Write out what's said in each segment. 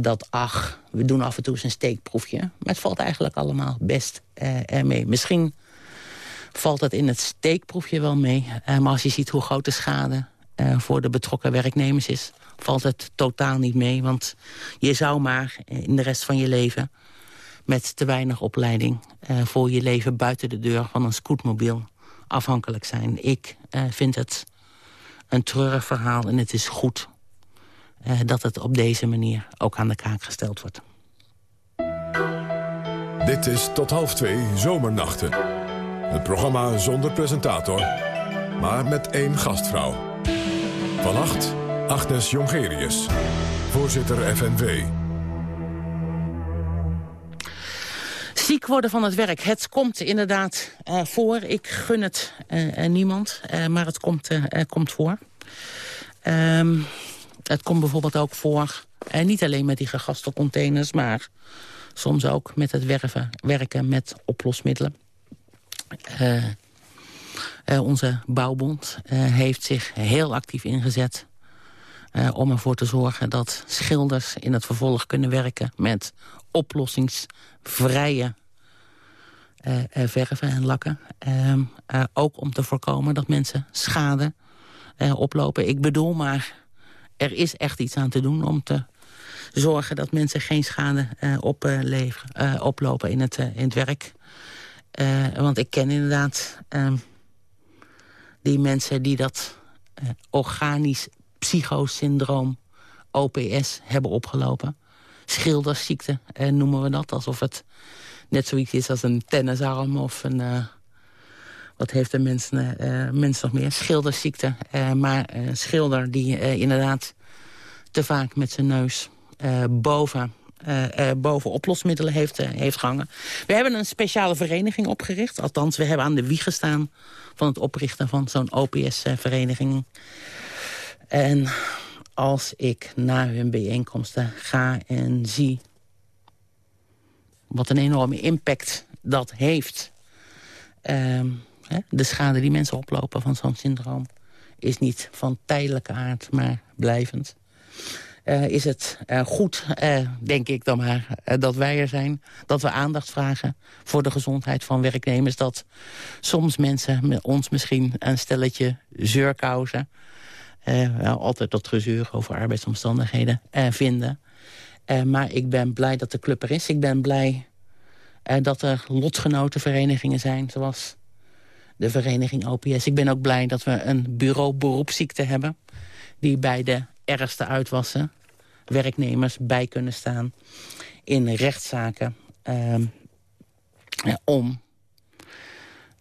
dat, ach, we doen af en toe eens een steekproefje. Maar het valt eigenlijk allemaal best uh, mee. Misschien valt het in het steekproefje wel mee. Maar als je ziet hoe groot de schade voor de betrokken werknemers is... valt het totaal niet mee. Want je zou maar in de rest van je leven... met te weinig opleiding voor je leven buiten de deur van een scootmobiel afhankelijk zijn. Ik vind het een treurig verhaal en het is goed dat het op deze manier ook aan de kaak gesteld wordt. Dit is tot half twee Zomernachten. Het programma zonder presentator, maar met één gastvrouw. Vannacht Agnes Jongerius, voorzitter FNV. Ziek worden van het werk, het komt inderdaad uh, voor. Ik gun het uh, niemand, maar het komt, komt voor. Um, het komt bijvoorbeeld ook voor, en niet alleen met die gegaste containers... maar soms ook met het werven, werken met oplosmiddelen. Uh, uh, onze bouwbond uh, heeft zich heel actief ingezet... om ervoor te zorgen dat schilders in het vervolg kunnen werken... met oplossingsvrije verven en lakken. Ehm, ook om te voorkomen dat mensen schade oplopen. Ik bedoel maar er is echt iets aan te doen om te zorgen dat mensen geen schade uh, opleveren, uh, oplopen in het, in het werk. want ik ken inderdaad ehm, die mensen die dat organisch psychosyndroom OPS hebben opgelopen. Schildersziekte noemen we dat, alsof het net zoiets is als een tennisarm of een wat heeft de mens, uh, mens nog meer? Schilderziekte. Uh, maar schilder die inderdaad te vaak met zijn neus boven, boven oplosmiddelen heeft, heeft gehangen. We hebben een speciale vereniging opgericht. Althans, we hebben aan de wieg gestaan van het oprichten van zo'n OPS-vereniging. En als ik naar hun bijeenkomsten ga en zie... wat een enorme impact dat heeft... Ehm, de schade die mensen oplopen van zo'n syndroom... is niet van tijdelijke aard, maar blijvend. Uh, is het uh, goed, uh, denk ik dan maar, dat wij er zijn. Dat we aandacht vragen voor de gezondheid van werknemers. Dat soms mensen met ons misschien een stelletje zeurkousen... altijd tot gezeur over arbeidsomstandigheden vinden. maar ik ben blij dat de club er is. Ik ben blij dat er lotgenotenverenigingen zijn... zoals de vereniging OPS. Ik ben ook blij dat we een bureau beroepsziekte hebben... die bij de ergste uitwassen werknemers bij kunnen staan... in rechtszaken uh, om...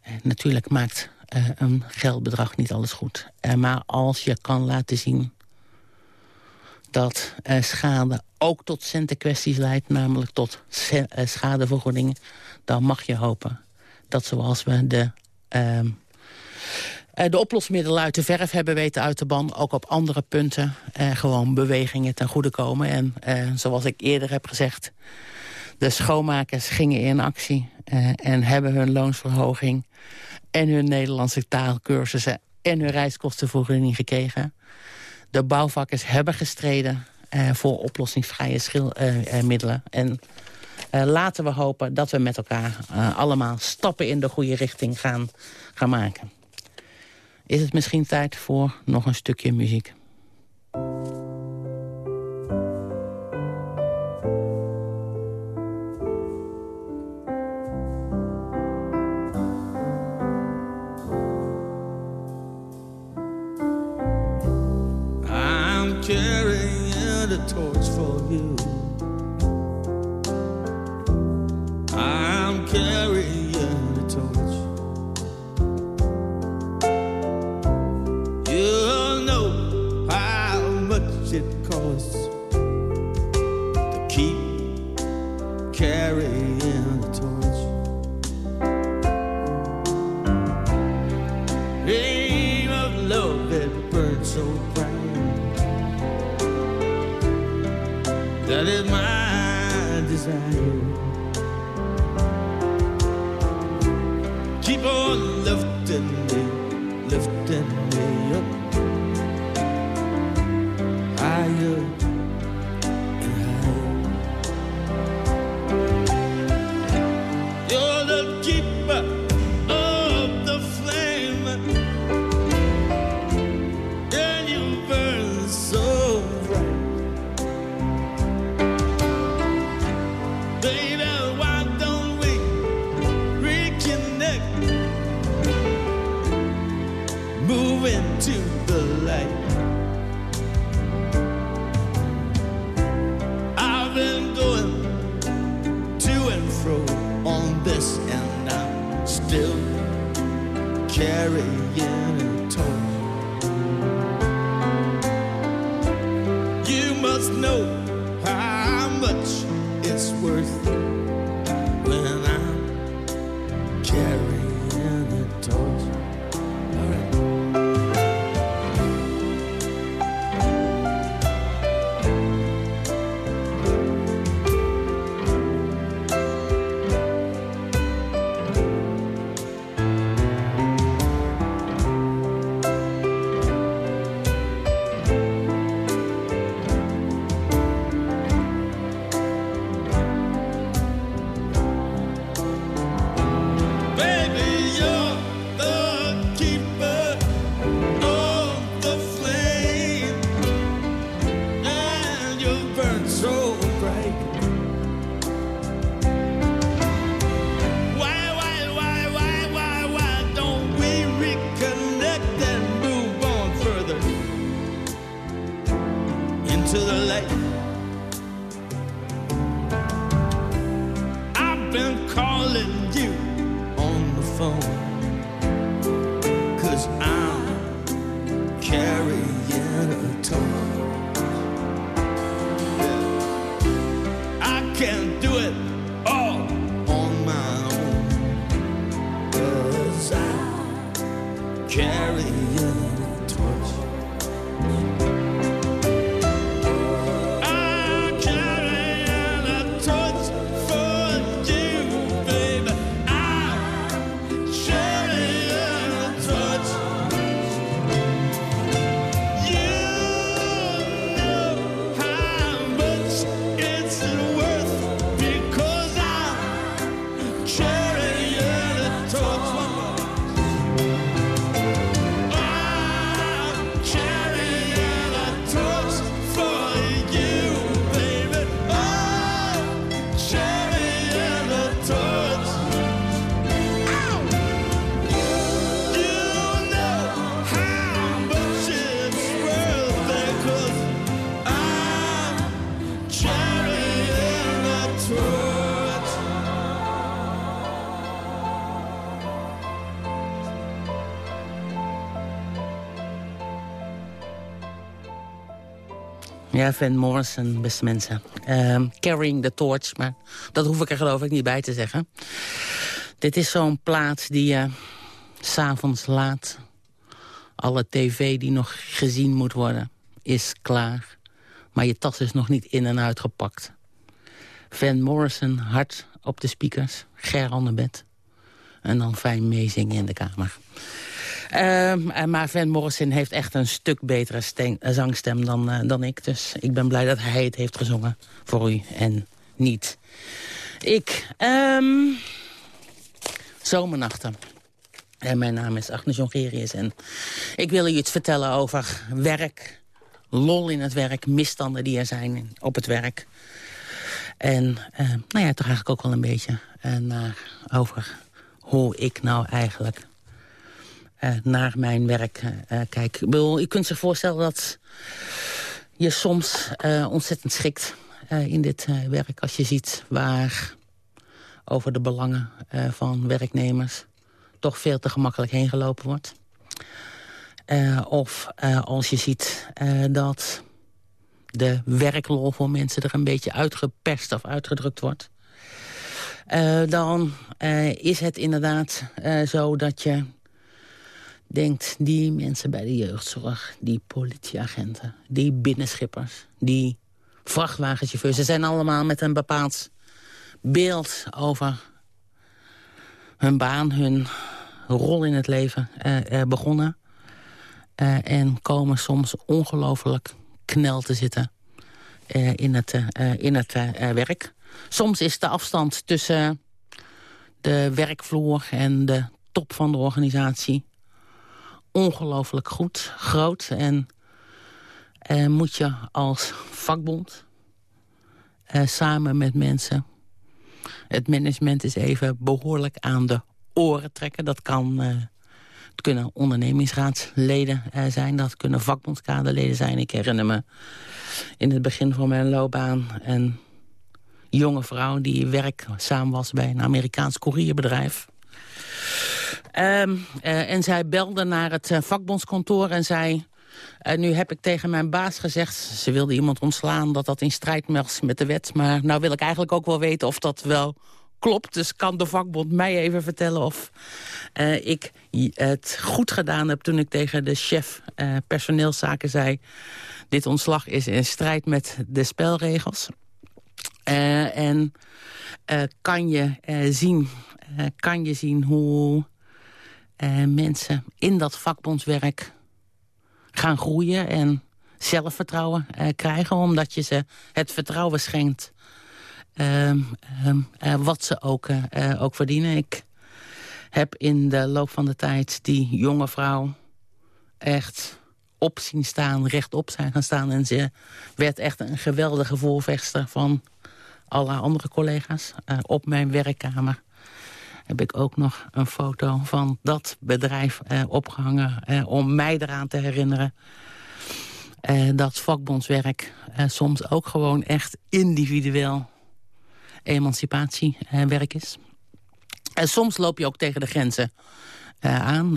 Uh, natuurlijk maakt uh, een geldbedrag niet alles goed. Maar als je kan laten zien dat schade ook tot centenkwesties leidt... namelijk tot schadevergoedingen... dan mag je hopen dat zoals we de Ehm, eh, de oplosmiddelen uit de verf hebben weten uit de ban... ook op andere punten uh, gewoon bewegingen ten goede komen. En uh, zoals ik eerder heb gezegd... de schoonmakers gingen in actie en hebben hun loonsverhoging... en hun Nederlandse taalkursussen en hun reiskostenvergoeding gekregen. De bouwvakkers hebben gestreden voor oplossingsvrije schilmiddelen. en laten we hopen dat we met elkaar uh, allemaal stappen in de goede richting gaan, gaan maken. Is het misschien tijd voor nog een stukje muziek? carrying a toy. You must know how much it's worth. Van Morrison, beste mensen. Um, carrying the torch, maar dat hoef ik er geloof ik niet bij te zeggen. Dit is zo'n plaat die je uh, s'avonds laat... alle tv die nog gezien moet worden, is klaar. Maar je tas is nog niet in en uitgepakt. Van Morrison hard op de speakers, ger aan de bed. En dan fijn meezingen in de kamer. Uh, maar Van Morrison heeft echt een stuk betere zangstem dan, uh, dan ik. Dus ik ben blij dat hij het heeft gezongen voor u en niet ik. Um, zomernachten. En mijn naam is Agnes Jongerius en ik wil u iets vertellen over werk, lol in het werk, misstanden die er zijn op het werk. En uh, nou ja, toch eigenlijk ook wel een beetje uh, over hoe ik nou eigenlijk naar mijn werk uh, kijk. Ik bedoel, je kunt zich voorstellen dat je soms ontzettend schikt in dit werk... als je ziet waar over de belangen van werknemers... toch veel te gemakkelijk heen gelopen wordt. of als je ziet dat de werklol voor mensen er een beetje uitgeperst of uitgedrukt wordt... dan is het inderdaad zo dat je denkt, die mensen bij de jeugdzorg, die politieagenten, die binnenschippers, die vrachtwagenchauffeurs, ze zijn allemaal met een bepaald beeld over hun baan, hun rol in het leven uh, begonnen. Uh, en komen soms ongelooflijk knel te zitten uh, in het, in het werk. Soms is de afstand tussen de werkvloer en de top van de organisatie ongelooflijk goed, groot. En uh, moet je als vakbond uh, samen met mensen het management is even behoorlijk aan de oren trekken. Dat kan... Uh, het kunnen ondernemingsraadsleden uh, zijn, dat kunnen vakbondskaderleden zijn. Ik herinner me in het begin van mijn loopbaan een jonge vrouw... die werkzaam was bij een Amerikaans courierbedrijf. Um, uh, en zij belde naar het vakbondskantoor en zei... Uh, nu heb ik tegen mijn baas gezegd, ze wilde iemand ontslaan... dat dat in strijd was met de wet. Maar nou wil ik eigenlijk ook wel weten of dat wel klopt. Dus kan de vakbond mij even vertellen of ik het goed gedaan heb... toen ik tegen de chef uh, personeelszaken zei... dit ontslag is in strijd met de spelregels. en kan, je, zien, kan je zien hoe mensen in dat vakbondswerk gaan groeien en zelfvertrouwen uh, krijgen... omdat je ze het vertrouwen schenkt uh, uh, wat ze ook, eh, ook verdienen. Ik heb in de loop van de tijd die jonge vrouw echt op zien staan, rechtop zijn gaan staan. En ze werd echt een geweldige voorvechter van alle andere collega's op mijn werkkamer heb ik ook nog een foto van dat bedrijf eh, opgehangen... Eh, om mij eraan te herinneren eh, dat vakbondswerk eh, soms ook gewoon echt individueel emancipatiewerk is. En soms loop je ook tegen de grenzen aan.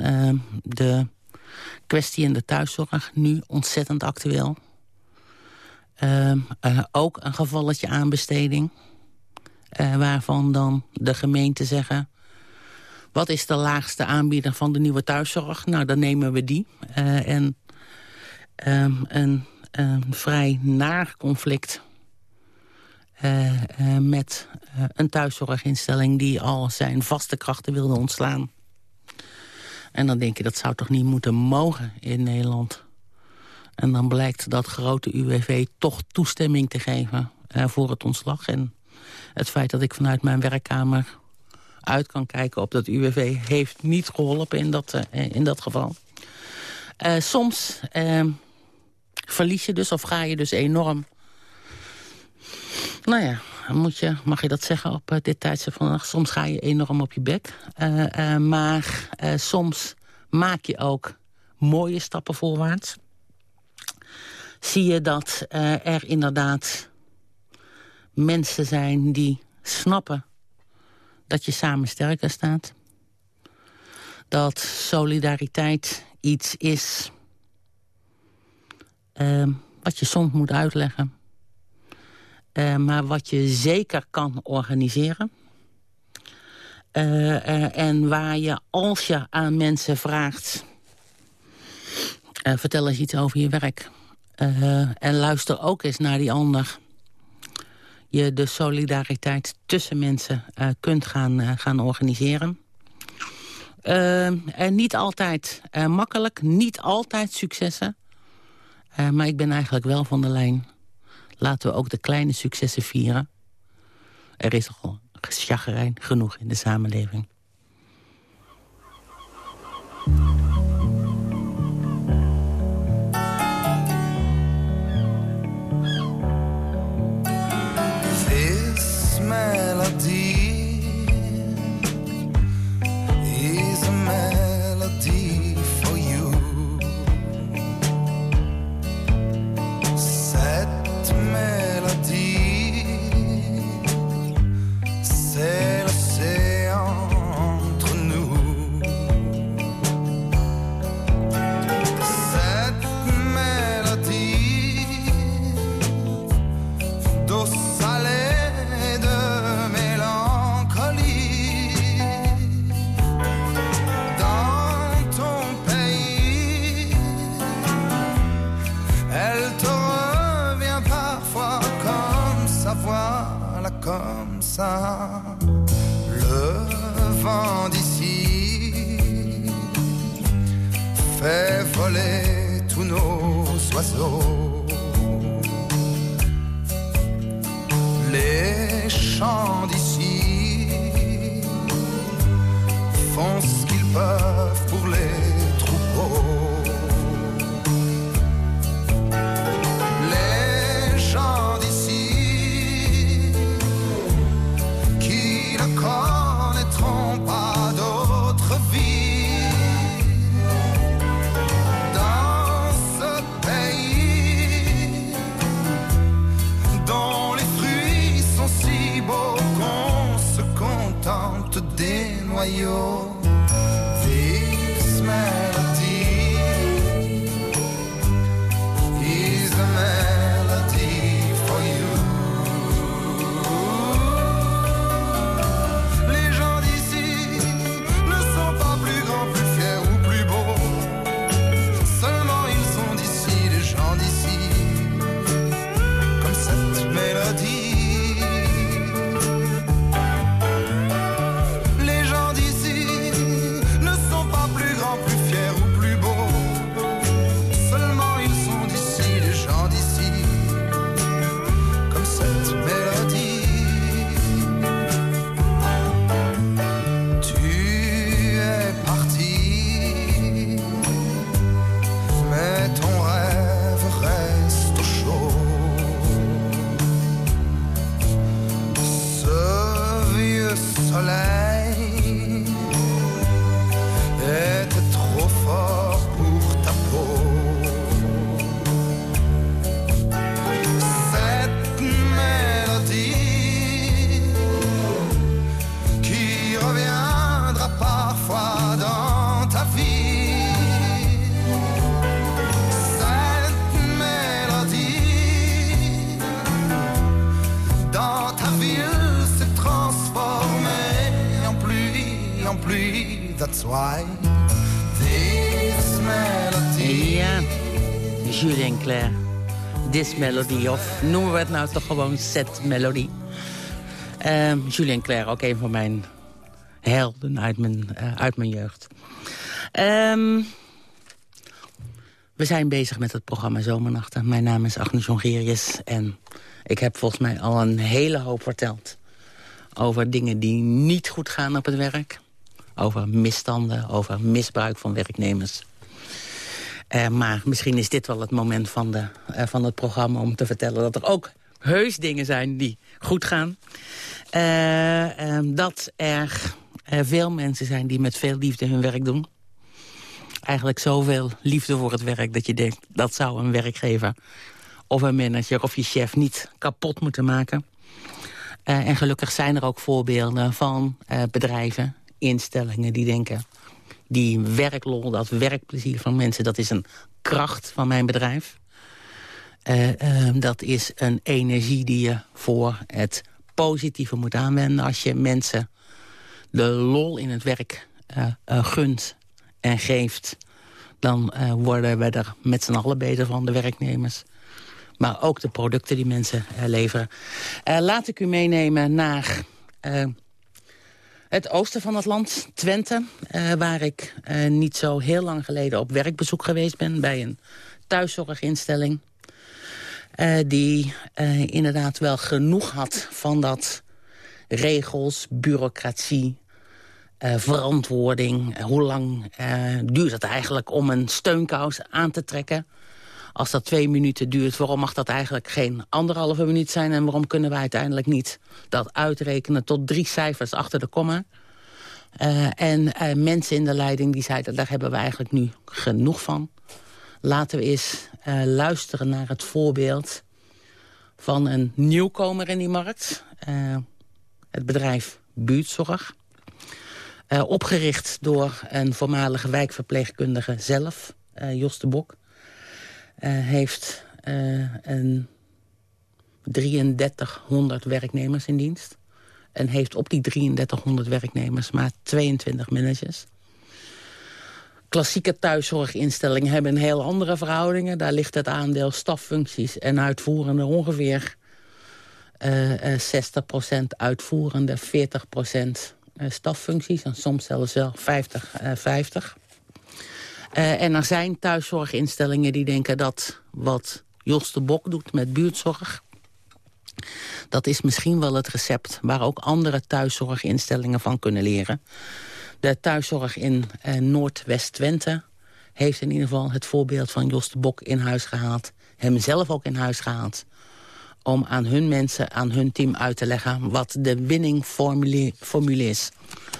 de kwestie in de thuiszorg, nu ontzettend actueel. ook een gevalletje aanbesteding... Waarvan dan de gemeente zeggen... Wat is de laagste aanbieder van de nieuwe thuiszorg? Nou, dan nemen we die. Uh, en um, een, vrij naar conflict uh, uh, met een thuiszorginstelling... die al zijn vaste krachten wilde ontslaan. En dan denk je, dat zou toch niet moeten mogen in Nederland? En dan blijkt dat grote UWV toch toestemming te geven voor het ontslag. En het feit dat ik vanuit mijn werkkamer uit kan kijken op dat UWV... heeft niet geholpen in dat, uh, in dat geval. Uh, soms uh, verlies je dus of ga je dus enorm... Nou ja, moet je, mag je dat zeggen op dit tijdstip van de nacht? Soms ga je enorm op je bek. maar soms maak je ook mooie stappen voorwaarts. Zie je dat er inderdaad mensen zijn die snappen dat je samen sterker staat. Dat solidariteit iets is uh, wat je soms moet uitleggen. Uh, maar wat je zeker kan organiseren. Uh, en waar je, als je aan mensen vraagt... vertel eens iets over je werk. en luister ook eens naar die ander je de solidariteit tussen mensen uh, kunt gaan, uh, gaan organiseren. Uh, en niet altijd makkelijk, niet altijd successen. maar ik ben eigenlijk wel van de lijn. Laten we ook de kleine successen vieren. Er is al chagrijn genoeg in de samenleving. Les chants d'ici font ce qu'ils peuvent That's why this melody. Ja, Julien Claire. This Melody, of noemen we het nou toch gewoon Set Melody. Julien Claire, ook een van mijn helden uit mijn, eh, uit mijn jeugd. Ehm, we zijn bezig met het programma Zomernachten. Mijn naam is Agnes Jongerius en ik heb volgens mij al een hele hoop verteld... over dingen die niet goed gaan op het werk. Over misstanden, over misbruik van werknemers. Eh, maar misschien is dit wel het moment van, de, eh, van het programma om te vertellen... dat er ook heus dingen zijn die goed gaan. Eh, eh, dat er veel mensen zijn die met veel liefde hun werk doen. Eigenlijk zoveel liefde voor het werk dat je denkt... dat zou een werkgever of een manager of je chef niet kapot moeten maken. En gelukkig zijn er ook voorbeelden van bedrijven, instellingen die denken... die werklol, dat werkplezier van mensen, dat is een kracht van mijn bedrijf. Eh, eh, dat is een energie die je voor het positieve moet aanwenden... als je mensen de lol in het werk eh, eh, gunt en geeft... dan worden we er met z'n allen beter van, de werknemers. Maar ook de producten die mensen leveren. Laat ik u meenemen naar het oosten van het land, Twente. eh, waar ik eh, niet zo heel lang geleden op werkbezoek geweest ben... bij een thuiszorginstelling. eh, die inderdaad wel genoeg had van dat regels, bureaucratie, verantwoording. Hoe lang duurt het eigenlijk om een steunkous aan te trekken? Als dat twee minuten duurt, waarom mag dat eigenlijk geen anderhalve minuut zijn? En waarom kunnen we uiteindelijk niet dat uitrekenen tot drie cijfers achter de komma? Eh, en eh, mensen in de leiding die zeiden, daar hebben we eigenlijk nu genoeg van. Laten we eens eh, luisteren naar het voorbeeld van een nieuwkomer in die markt. Het bedrijf Buurtzorg. Opgericht door een voormalige wijkverpleegkundige zelf, Jos de Bok. Eh, heeft eh, een 3300 werknemers in dienst. En heeft op die 3300 werknemers maar 22 managers. Klassieke thuiszorginstellingen hebben heel andere verhoudingen. Daar ligt het aandeel staffuncties en uitvoerende ongeveer eh, eh, 60% uitvoerende, 40% eh, staffuncties. En soms zelfs wel 50, eh, 50. En er zijn thuiszorginstellingen die denken dat wat Jos de Bok doet met buurtzorg... dat is misschien wel het recept waar ook andere thuiszorginstellingen van kunnen leren. De thuiszorg in eh, Noordwest-Twente heeft in ieder geval het voorbeeld van Jos de Bok in huis gehaald. Hem zelf ook in huis gehaald. Om aan hun mensen, aan hun team uit te leggen wat de winningformule formule is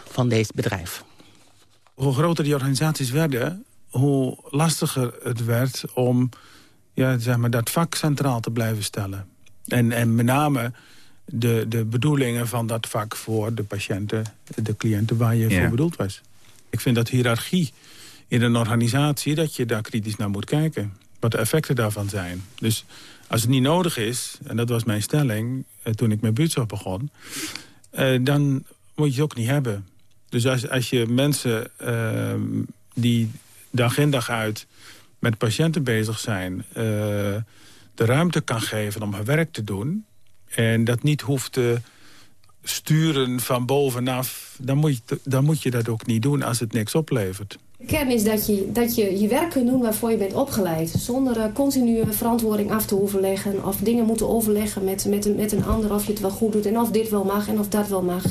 van deze bedrijf. hoe groter die organisaties werden, hoe lastiger het werd om ja, zeg maar, dat vak centraal te blijven stellen. En, en met name de, de bedoelingen van dat vak voor de patiënten, de cliënten waar je voor bedoeld was. Ik vind dat hiërarchie in een organisatie, dat je daar kritisch naar moet kijken. Wat de effecten daarvan zijn. Dus als het niet nodig is, en dat was mijn stelling eh, toen ik met buurtzorg begon... Eh, dan moet je het ook niet hebben. Dus als, als je mensen uh, die dag in dag uit met patiënten bezig zijn... Uh, de ruimte kan geven om hun werk te doen... en dat niet hoeft te sturen van bovenaf... dan moet, je, dan moet je dat ook niet doen als het niks oplevert. De kern is dat je, dat je je werk kunt doen waarvoor je bent opgeleid. Zonder uh, continue verantwoording af te hoeven leggen. Of dingen moeten overleggen met, met, een, met een ander of je het wel goed doet. En of dit wel mag en of dat wel mag.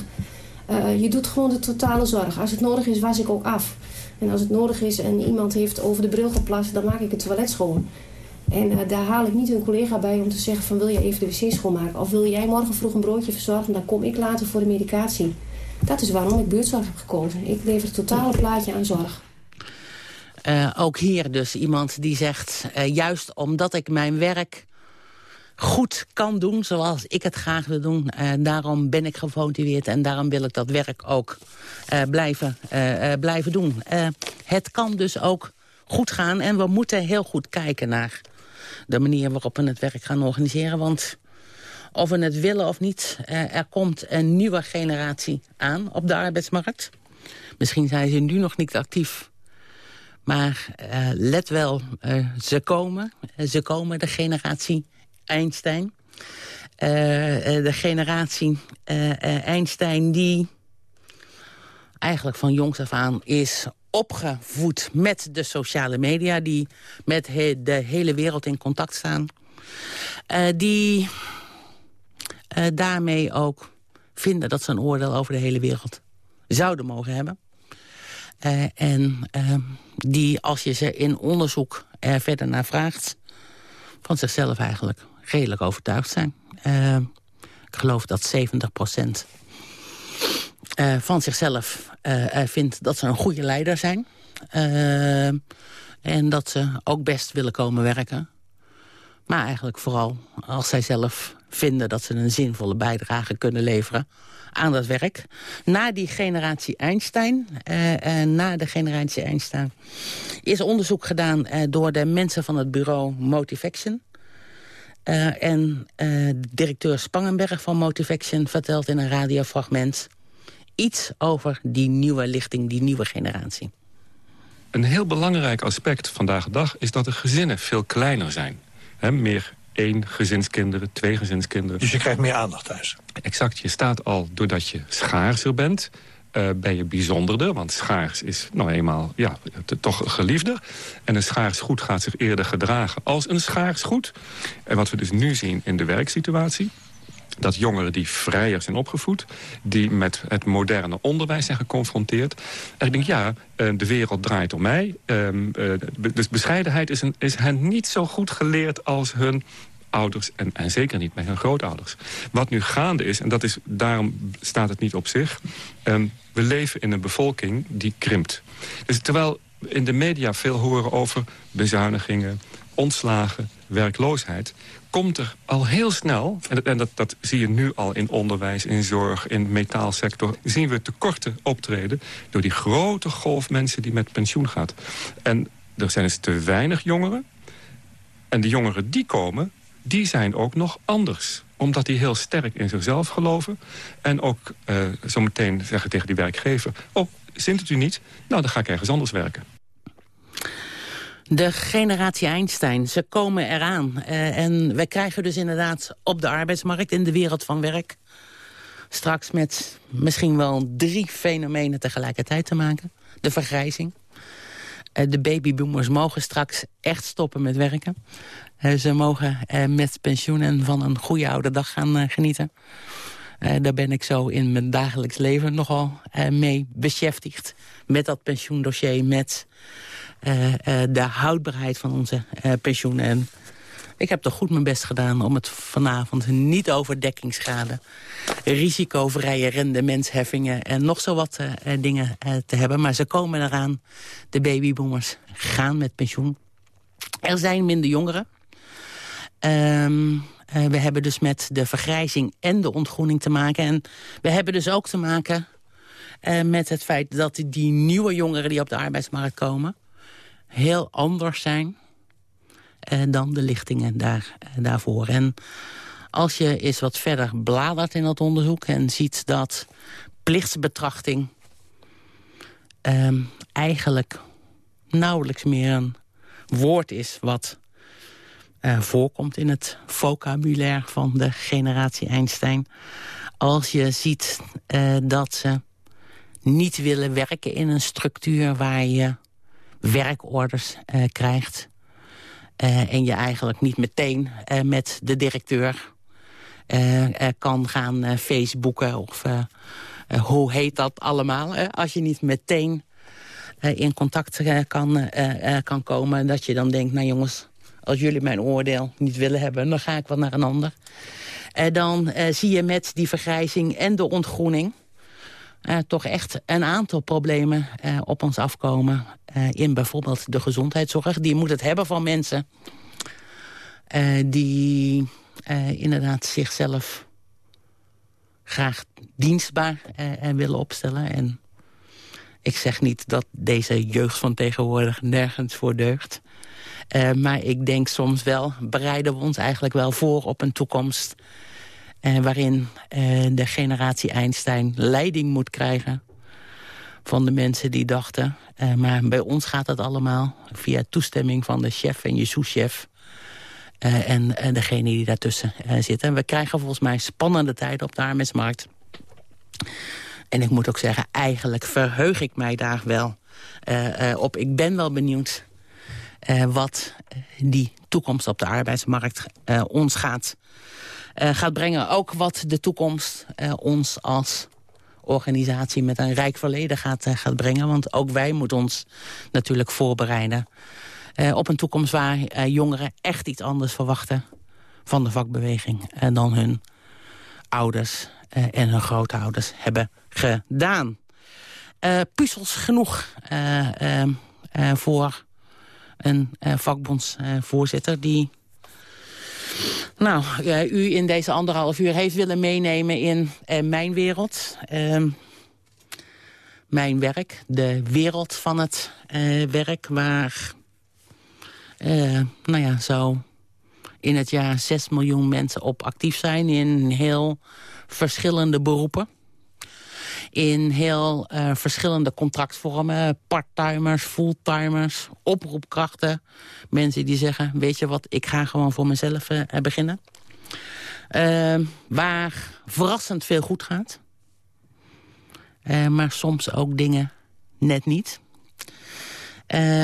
Uh, je doet gewoon de totale zorg. Als het nodig is, was ik ook af. En als het nodig is en iemand heeft over de bril geplast, dan maak ik het toilet schoon. En uh, daar haal ik niet een collega bij om te zeggen van wil je even de wc schoonmaken. Of wil jij morgen vroeg een broodje verzorgen, dan kom ik later voor de medicatie. Dat is waarom ik buurtzorg heb gekozen. Ik lever het totale plaatje aan zorg. Uh, ook hier dus iemand die zegt... Uh, juist omdat ik mijn werk goed kan doen zoals ik het graag wil doen. Uh, daarom ben ik gemotiveerd en daarom wil ik dat werk ook blijven, blijven doen. het kan dus ook goed gaan en we moeten heel goed kijken naar de manier waarop we het werk gaan organiseren. Want of we het willen of niet, er komt een nieuwe generatie aan op de arbeidsmarkt. Misschien zijn ze nu nog niet actief maar let wel, ze komen. Ze komen, de generatie Einstein. Uh, de generatie Einstein die eigenlijk van jongs af aan is opgevoed met de sociale media... die met de hele wereld in contact staan. die daarmee ook vinden dat ze een oordeel over de hele wereld zouden mogen hebben. en die, als je ze in onderzoek er verder naar vraagt... van zichzelf eigenlijk redelijk overtuigd zijn. Uh, ik geloof dat 70 procent uh, van zichzelf uh, vindt dat ze een goede leider zijn. en dat ze ook best willen komen werken. Maar eigenlijk vooral als zij zelf vinden dat ze een zinvolle bijdrage kunnen leveren aan dat werk. Na die generatie Einstein, uh, uh, na de generatie Einstein... is onderzoek gedaan uh, door de mensen van het bureau Motivaction. en directeur Spangenberg van Motivaction vertelt in een radiofragment... iets over die nieuwe lichting, die nieuwe generatie. Een heel belangrijk aspect vandaag de dag is dat de gezinnen veel kleiner zijn. He, meer één gezinskinderen, twee gezinskinderen. Dus je krijgt meer aandacht thuis? Exact. Je staat al, doordat je schaarser bent... Uh, ben je bijzonderder, want schaars is nou eenmaal ja, toch geliefder. En een schaars goed gaat zich eerder gedragen als een schaars goed. En wat we dus nu zien in de werksituatie dat jongeren die vrijer zijn opgevoed... die met het moderne onderwijs zijn geconfronteerd. En ik denk, ja, eh, de wereld draait om mij. Eh, dus bescheidenheid is hen niet zo goed geleerd als hun ouders en, en zeker niet bij hun grootouders. Wat nu gaande is, en dat is, daarom staat het niet op zich... Um, we leven in een bevolking die krimpt. Dus terwijl in de media veel horen over bezuinigingen, ontslagen, werkloosheid komt er al heel snel, en, dat, en dat, dat, zie je nu al in onderwijs, in zorg, in metaalsector... zien we tekorten optreden door die grote golf mensen die met pensioen gaat. En er zijn dus te weinig jongeren. En de jongeren die komen, die zijn ook nog anders omdat die heel sterk in zichzelf geloven. En ook uh, zometeen zeggen tegen die werkgever... oh, zint het u niet? Nou, dan ga ik ergens anders werken. De generatie Einstein, ze komen eraan. Uh, en we krijgen dus inderdaad op de arbeidsmarkt in de wereld van werk... straks met misschien wel drie fenomenen tegelijkertijd te maken. De vergrijzing. Uh, de babyboomers mogen straks echt stoppen met werken. Uh, ze mogen met pensioen en van een goede oude dag gaan genieten. daar ben ik zo in mijn dagelijks leven nogal mee beschäftigd. Met dat pensioendossier, met de houdbaarheid van onze pensioenen. En ik heb toch goed mijn best gedaan om het vanavond niet over dekkingsschade... risicovrije rendementsheffingen en nog zo wat dingen te hebben. Maar ze komen eraan. De babyboomers gaan met pensioen. Er zijn minder jongeren. Um, we hebben dus met de vergrijzing en de ontgroening te maken. En we hebben dus ook te maken met het feit dat die nieuwe jongeren die op de arbeidsmarkt komen... heel anders zijn dan de lichtingen daar, daarvoor. En als je eens wat verder bladert in dat onderzoek... en ziet dat plichtsbetrachting um, eigenlijk nauwelijks meer een woord is... wat uh, voorkomt in het vocabulaire van de generatie Einstein. Als je ziet dat ze niet willen werken in een structuur... waar je werkorders krijgt... en je eigenlijk niet meteen met de directeur kan gaan Facebooken of hoe heet dat allemaal? als je niet meteen in contact kan, kan komen... dat je dan denkt, nou jongens, als jullie mijn oordeel niet willen hebben... dan ga ik wel naar een ander. dan zie je met die vergrijzing en de ontgroening... toch echt een aantal problemen op ons afkomen... in bijvoorbeeld de gezondheidszorg. Die moet het hebben van mensen... die inderdaad zichzelf graag dienstbaar eh, willen opstellen. En ik zeg niet dat deze jeugd van tegenwoordig nergens voor deugt. Maar ik denk soms wel, bereiden we ons eigenlijk wel voor op een toekomst... Uh, waarin uh, de generatie Einstein leiding moet krijgen van de mensen die dachten... maar bij ons gaat het allemaal via toestemming van de chef en je souschef... En, en degene die daartussen zitten. En we krijgen volgens mij spannende tijden op de arbeidsmarkt. En ik moet ook zeggen, eigenlijk verheug ik mij daar wel op. Ik ben wel benieuwd wat die toekomst op de arbeidsmarkt ons gaat, gaat brengen. Ook wat de toekomst ons als organisatie met een rijk verleden gaat, gaat brengen. Want ook wij moeten ons natuurlijk voorbereiden op een toekomst waar jongeren echt iets anders verwachten van de vakbeweging dan hun ouders en hun grootouders hebben gedaan. puzzels genoeg voor een vakbondsvoorzitter die nou, u in deze anderhalf uur heeft willen meenemen in mijn wereld. Ehm, mijn werk, de wereld van het werk waar uh, nou ja, zo in het jaar 6 miljoen mensen op actief zijn... in heel verschillende beroepen. In heel uh, verschillende contractvormen. Parttimers, fulltimers, oproepkrachten. Mensen die zeggen, weet je wat, ik ga gewoon voor mezelf uh, beginnen. waar verrassend veel goed gaat. maar soms ook dingen net niet.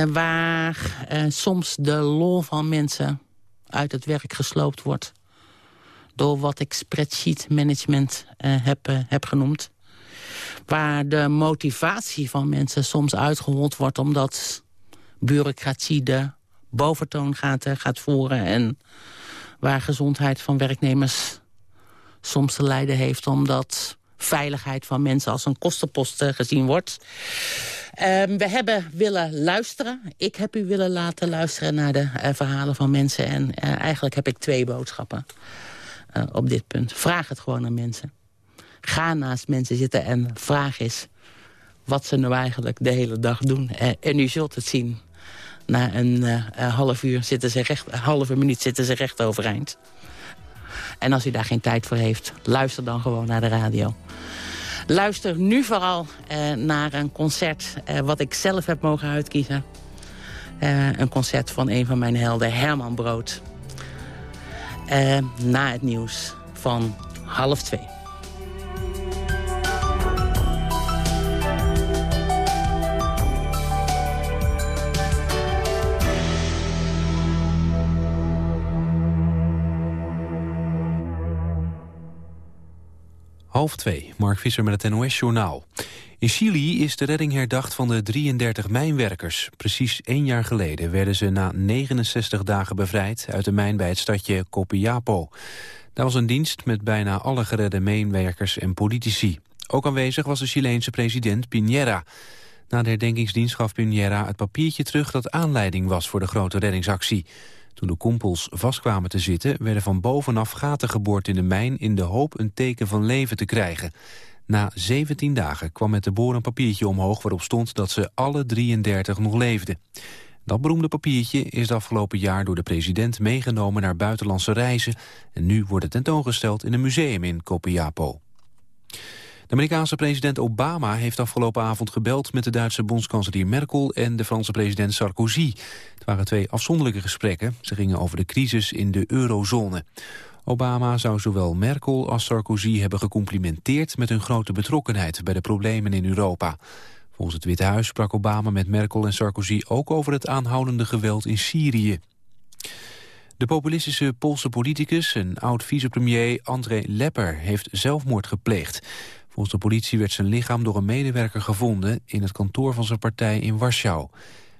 Waar soms de lol van mensen uit het werk gesloopt wordt. Door wat ik spreadsheet management heb, heb genoemd. Waar de motivatie van mensen soms uitgehold wordt... omdat bureaucratie de boventoon gaat, gaat voeren. En waar gezondheid van werknemers soms te lijden heeft... omdat veiligheid van mensen als een kostenpost gezien wordt. Um, we hebben willen luisteren. Ik heb u willen laten luisteren naar de uh, verhalen van mensen. En eigenlijk heb ik twee boodschappen op dit punt. Vraag het gewoon aan mensen. Ga naast mensen zitten en vraag eens wat ze nou eigenlijk de hele dag doen. en u zult het zien. Na een half uur zitten ze recht, een halve minuut zitten ze recht overeind. En als u daar geen tijd voor heeft, luister dan gewoon naar de radio. Luister nu vooral uh, naar een concert wat ik zelf heb mogen uitkiezen. Een concert van een van mijn helden, Herman Brood. na het nieuws van half twee. Half 2, Mark Visser met het NOS-journaal. In Chili is de redding herdacht van de 33 mijnwerkers. Precies één jaar geleden werden ze na 69 dagen bevrijd... uit de mijn bij het stadje Copiapo. Daar was een dienst met bijna alle geredde mijnwerkers en politici. Ook aanwezig was de Chileense president Piñera. Na de herdenkingsdienst gaf Piñera het papiertje terug... dat aanleiding was voor de grote reddingsactie. Toen de kompels vastkwamen te zitten... werden van bovenaf gaten geboord in de mijn... in de hoop een teken van leven te krijgen. Na 17 dagen kwam met de boor een papiertje omhoog... waarop stond dat ze alle 33 nog leefden. Dat beroemde papiertje is het afgelopen jaar door de president meegenomen naar buitenlandse reizen. En nu wordt het tentoongesteld in een museum in Copiapo. De Amerikaanse president Obama heeft afgelopen avond gebeld met de Duitse bondskanselier Merkel en de Franse president Sarkozy. Het waren twee afzonderlijke gesprekken. Ze gingen over de crisis in de eurozone. Obama zou zowel Merkel als Sarkozy hebben gecomplimenteerd met hun grote betrokkenheid bij de problemen in Europa. Volgens het Witte Huis sprak Obama met Merkel en Sarkozy ook over het aanhoudende geweld in Syrië. De populistische Poolse politicus en oud-vicepremier André Lepper heeft zelfmoord gepleegd. Volgens de politie werd zijn lichaam door een medewerker gevonden in het kantoor van zijn partij in Warschau.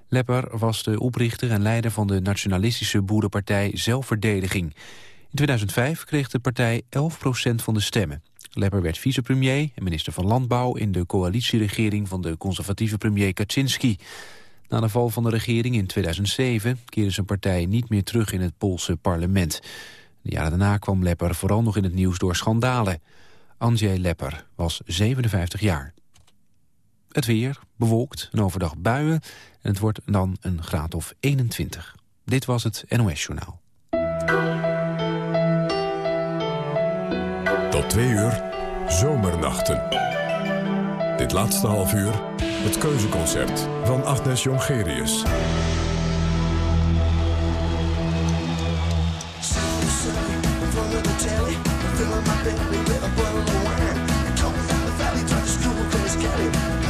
Lepper was de oprichter en leider van de nationalistische boerenpartij Zelfverdediging. In 2005 kreeg de partij 11% van de stemmen. Lepper werd vicepremier en minister van Landbouw... in de coalitieregering van de conservatieve premier Kaczynski. Na de val van de regering in 2007 keerde zijn partij niet meer terug in het Poolse parlement. De jaren daarna kwam Lepper vooral nog in het nieuws door schandalen. Andrzej Lepper was 57 jaar. Het weer, bewolkt, een overdag buien en het wordt dan een graad of 21. Dit was het NOS Journaal. Tot twee uur, zomernachten. Dit laatste half uur, het keuzeconcert van Agnes Jongerius.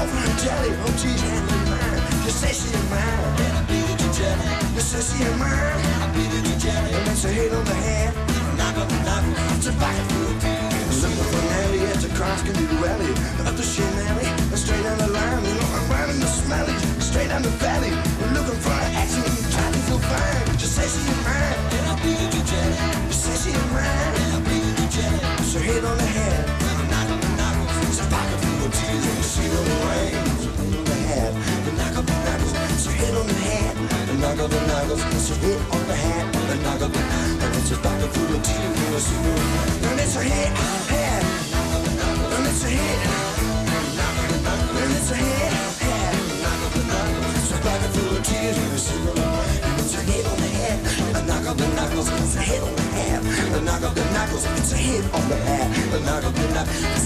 love Jelly, oh geez, and you're mine You say she ain't mine And I beat it jelly You say she ain't mine And I beat it jelly And that's a hit on the head Knock on the knock It's a pocket full of pills Something from Nelly It's a cross can do rally Up the shin alley Straight down the line You know I'm riding the smelly Straight down the valley We're looking for an action You try to feel fine You say she ain't mine And I beat it jelly You say she ain't mine And I beat it to jelly So hit on the head. Knock up the knuckles her the the the rain And it's her the head. A knock of the. It's a hit on the head. A knock of the knuckles. It's a hit on the head. A knock of the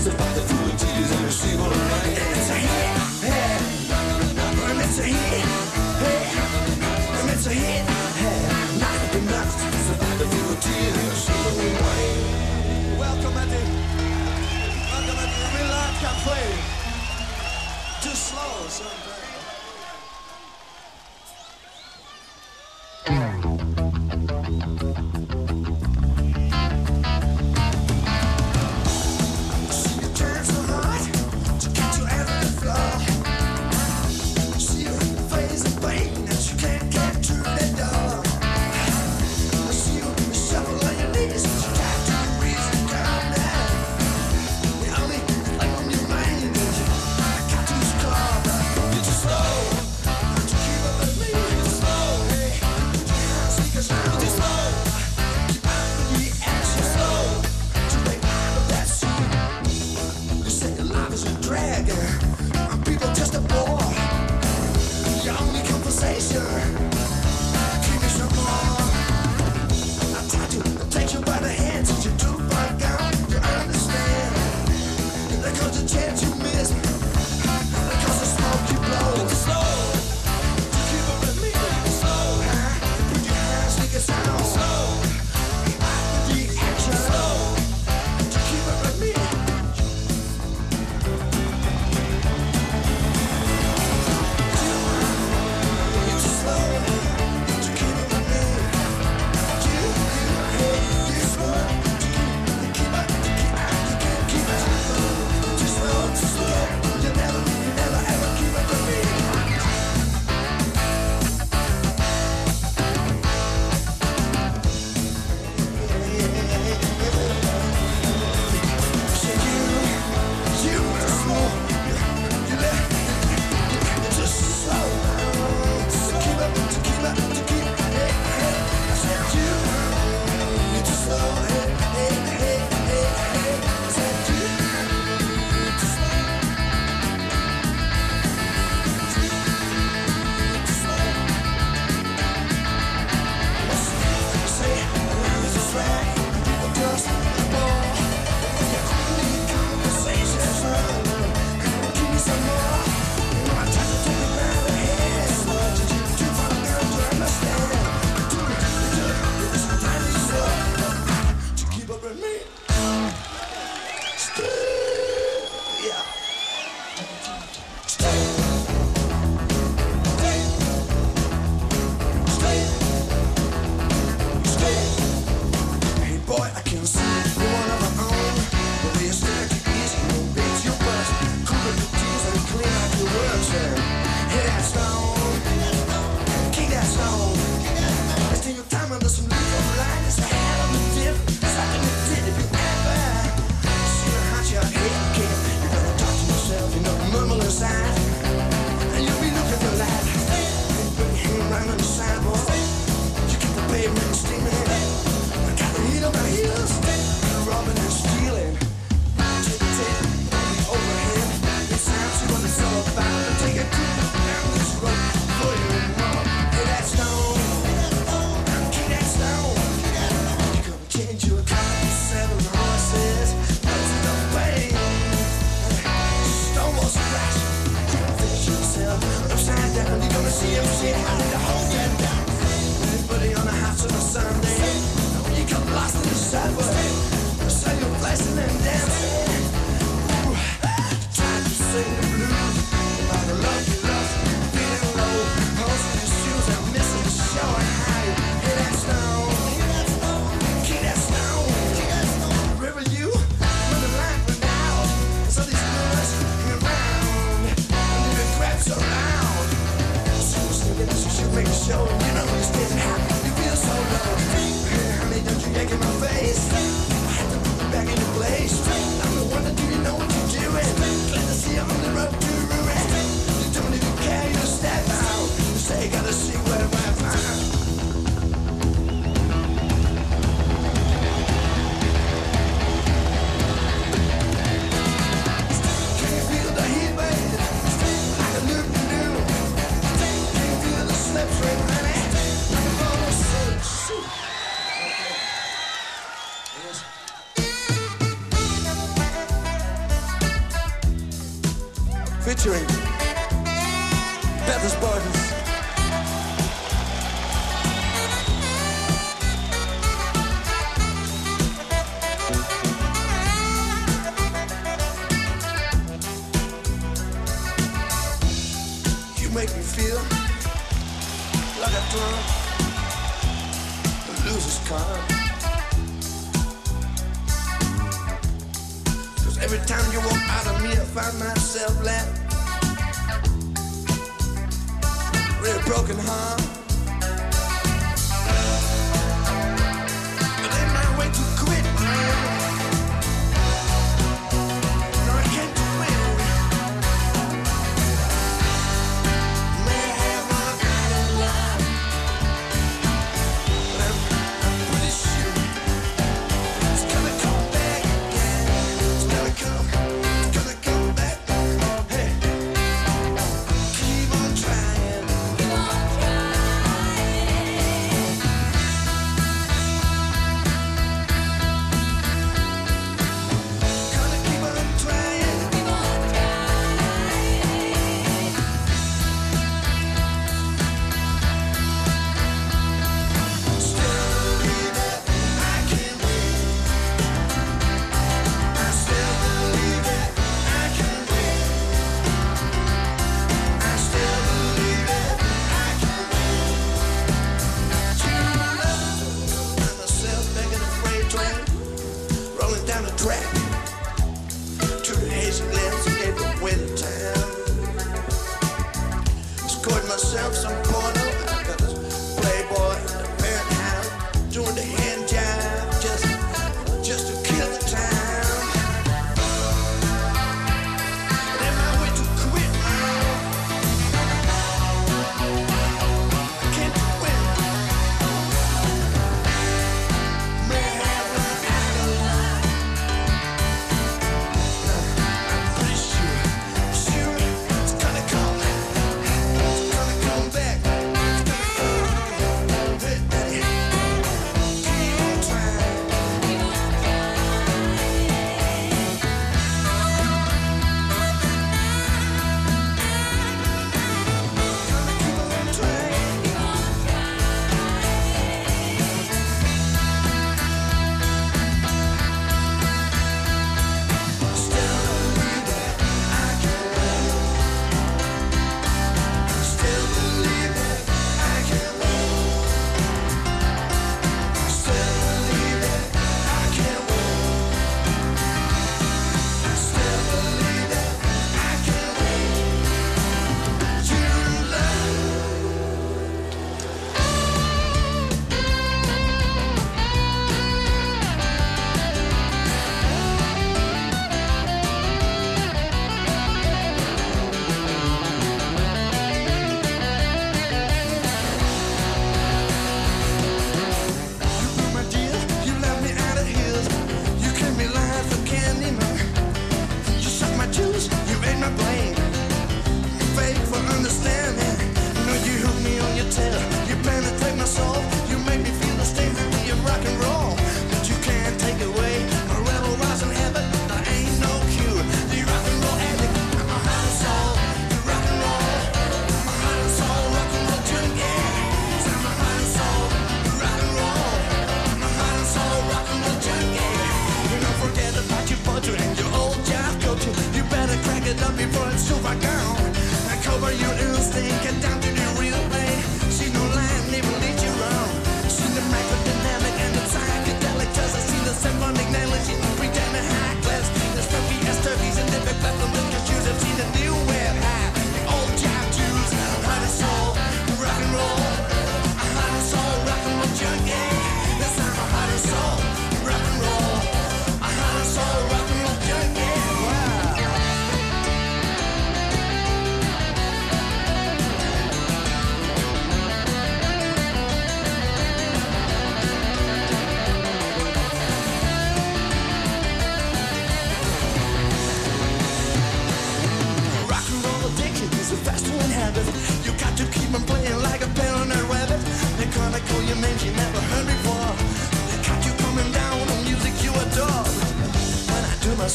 a bucket full of tears and a single And it's a hit. Head. it's a hit. Hey, not enough to survive a few tears. Welcome, Andy. Welcome, Andy. We learned can play too slow sometimes.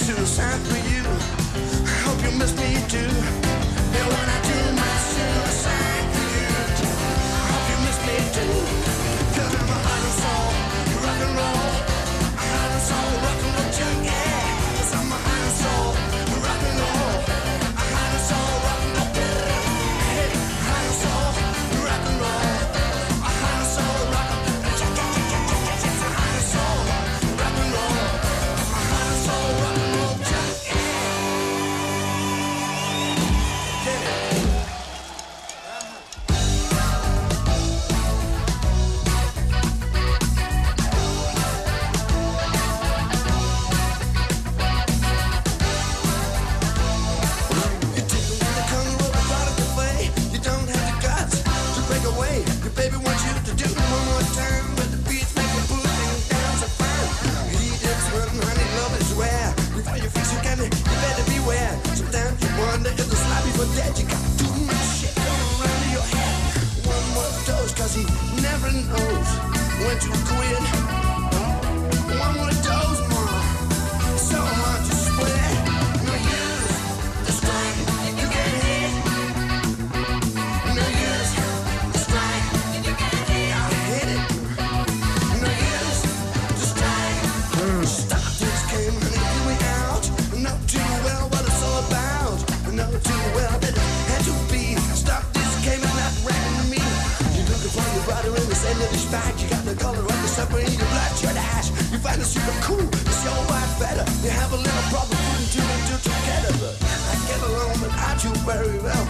to Saint very well.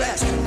class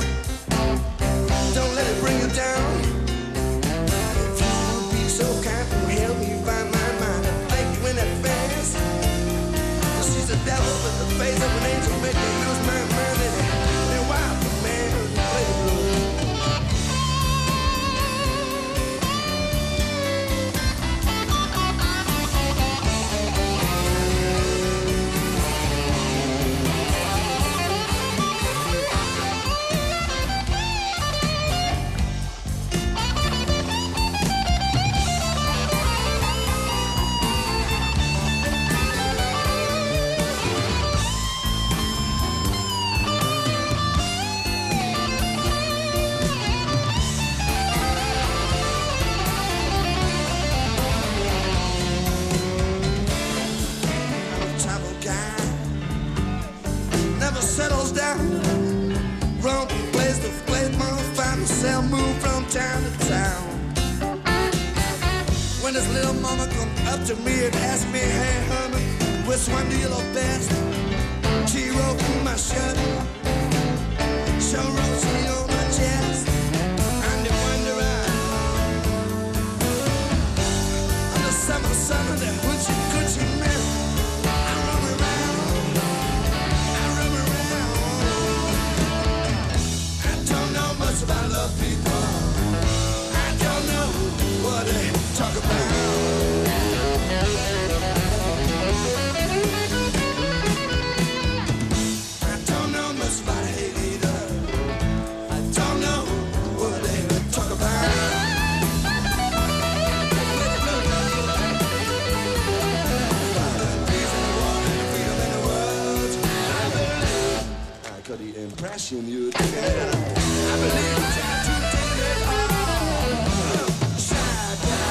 down.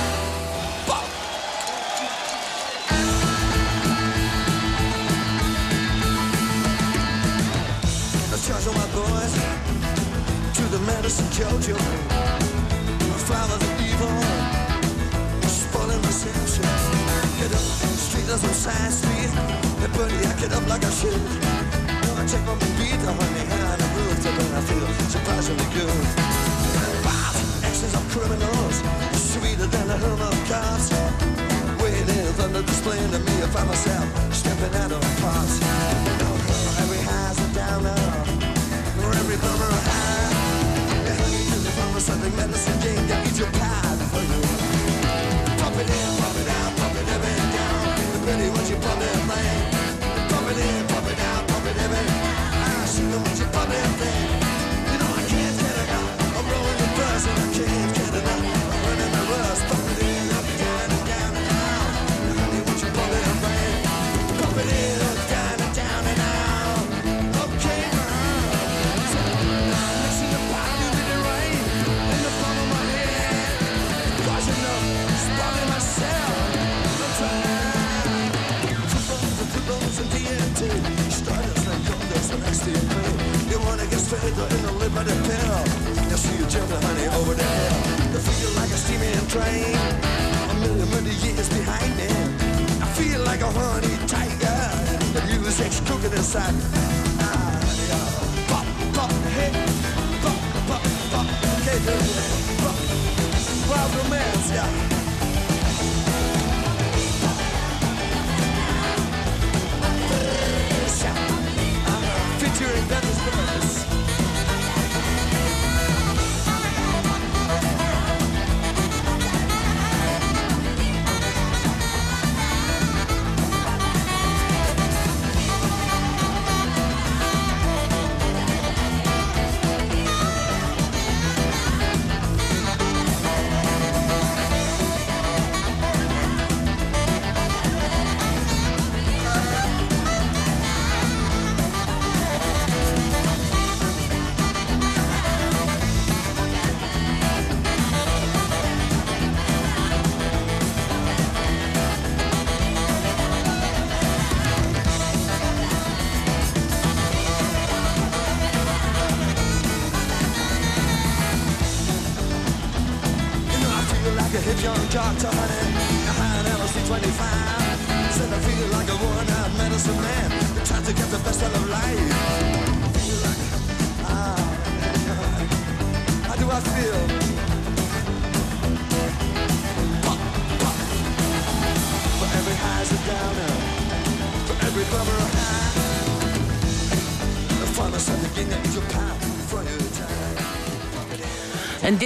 Bop. Let's charge all my boys to the medicine Jojo. Flowers of evil, spoiling my senses. Get up, street doesn't side street. They put the act up like I should. Check on the beat, I run me hand the roof, and then I feel surprisingly good. Bad exes of criminals, sweeter than a home of cards. Waiting for the display to me, I find myself stepping out of parts. Every high's a downer, every bummer a high. You're the promise of the medicine game that eats your pie for you. Pump it in, pump it out, pump it up and down. Pretty, what you pumping? Straight in the the pill. You see you jumping, honey, over the hill. You feel like a steaming train. A million, million years behind me. I feel like a honey tiger. The music's cooking inside.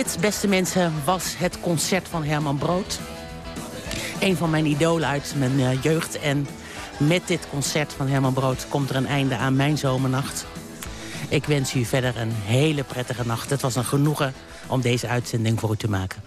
Dit, beste mensen, was het concert van Herman Brood. Een van mijn idolen uit mijn eh, jeugd. En met dit concert van Herman Brood komt er een einde aan mijn zomernacht. Ik wens u verder een hele prettige nacht. Het was een genoegen om deze uitzending voor u te maken.